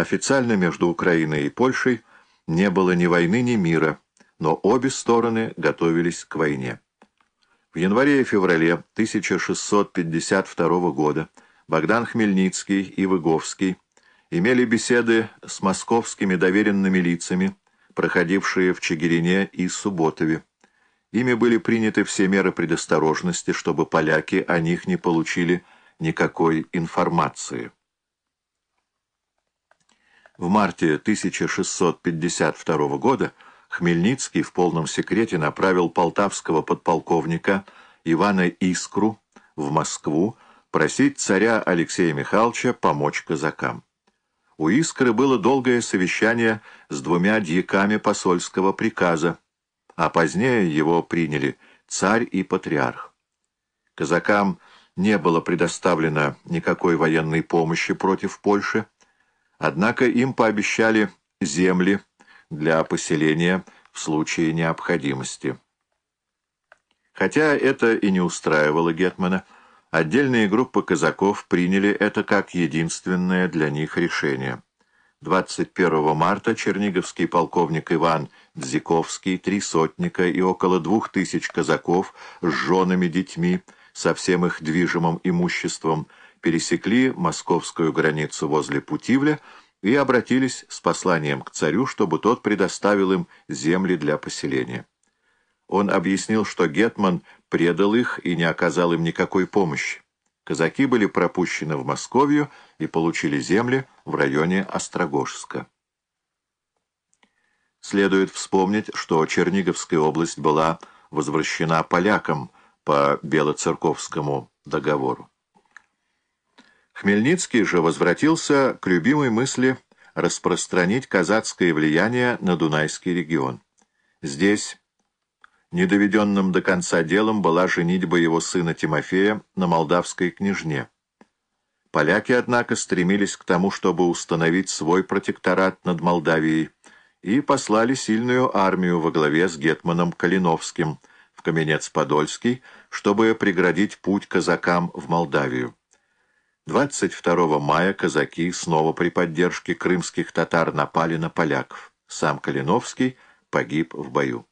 Официально между Украиной и Польшей не было ни войны, ни мира, но обе стороны готовились к войне. В январе и феврале 1652 года Богдан Хмельницкий и Выговский имели беседы с московскими доверенными лицами, проходившие в Чигирине и Субботове. Ими были приняты все меры предосторожности, чтобы поляки о них не получили никакой информации. В марте 1652 года Хмельницкий в полном секрете направил полтавского подполковника Ивана Искру в Москву просить царя Алексея Михайловича помочь казакам. У Искры было долгое совещание с двумя дьяками посольского приказа, а позднее его приняли царь и патриарх. Казакам не было предоставлено никакой военной помощи против Польши, однако им пообещали земли для поселения в случае необходимости. Хотя это и не устраивало Гетмана, Отдельные группы казаков приняли это как единственное для них решение. 21 марта черниговский полковник Иван Дзиковский, три сотника и около двух тысяч казаков с женами, детьми, со всем их движимым имуществом, пересекли московскую границу возле Путивля и обратились с посланием к царю, чтобы тот предоставил им земли для поселения. Он объяснил, что Гетман предал их и не оказал им никакой помощи. Казаки были пропущены в Московию и получили земли в районе Острогожска. Следует вспомнить, что Черниговская область была возвращена полякам по Белоцерковскому договору. Хмельницкий же возвратился к любимой мысли распространить казацкое влияние на Дунайский регион. Здесь Недоведенным до конца делом была женитьба его сына Тимофея на молдавской княжне. Поляки, однако, стремились к тому, чтобы установить свой протекторат над Молдавией, и послали сильную армию во главе с гетманом Калиновским Каменец-Подольский, чтобы преградить путь казакам в Молдавию. 22 мая казаки снова при поддержке крымских татар напали на поляков. Сам Калиновский погиб в бою.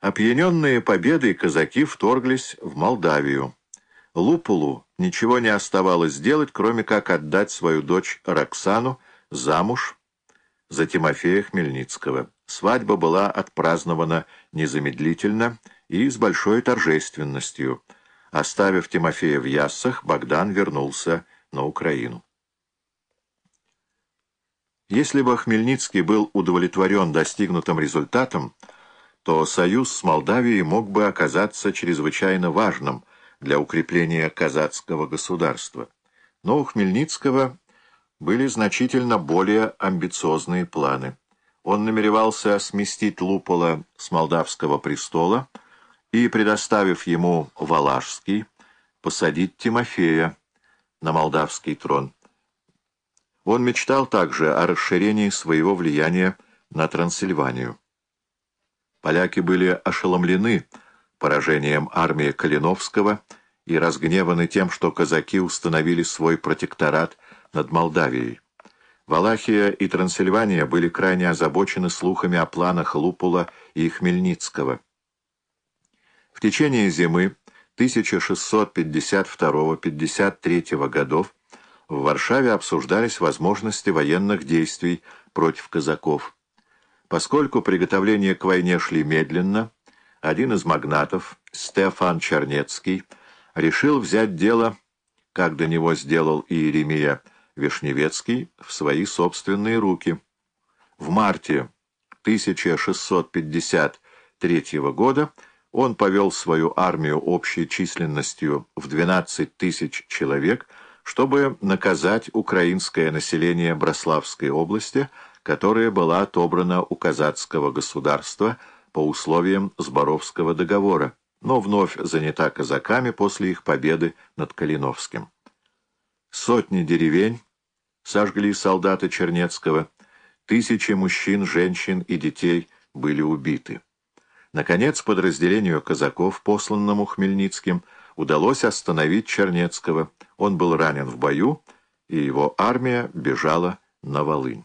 Опьяненные победой казаки вторглись в Молдавию. Лупулу ничего не оставалось делать, кроме как отдать свою дочь Роксану замуж за Тимофея Хмельницкого. Свадьба была отпразднована незамедлительно и с большой торжественностью. Оставив Тимофея в Яссах, Богдан вернулся на Украину. Если бы Хмельницкий был удовлетворен достигнутым результатом, то союз с Молдавией мог бы оказаться чрезвычайно важным для укрепления казацкого государства. Но у Хмельницкого были значительно более амбициозные планы. Он намеревался сместить Лупола с молдавского престола и, предоставив ему Валашский, посадить Тимофея на молдавский трон. Он мечтал также о расширении своего влияния на Трансильванию. Поляки были ошеломлены поражением армии Калиновского и разгневаны тем, что казаки установили свой протекторат над Молдавией. Валахия и Трансильвания были крайне озабочены слухами о планах Лупула и Хмельницкого. В течение зимы 1652-53 годов в Варшаве обсуждались возможности военных действий против казаков. Поскольку приготовления к войне шли медленно, один из магнатов, Стефан Чернецкий, решил взять дело, как до него сделал и Иеремия Вишневецкий, в свои собственные руки. В марте 1653 года он повел свою армию общей численностью в 12 тысяч человек, чтобы наказать украинское население Брославской области – которая была отобрана у казацкого государства по условиям Зборовского договора, но вновь занята казаками после их победы над Калиновским. Сотни деревень сожгли солдаты Чернецкого, тысячи мужчин, женщин и детей были убиты. Наконец, подразделению казаков, посланному Хмельницким, удалось остановить Чернецкого. Он был ранен в бою, и его армия бежала на Волынь.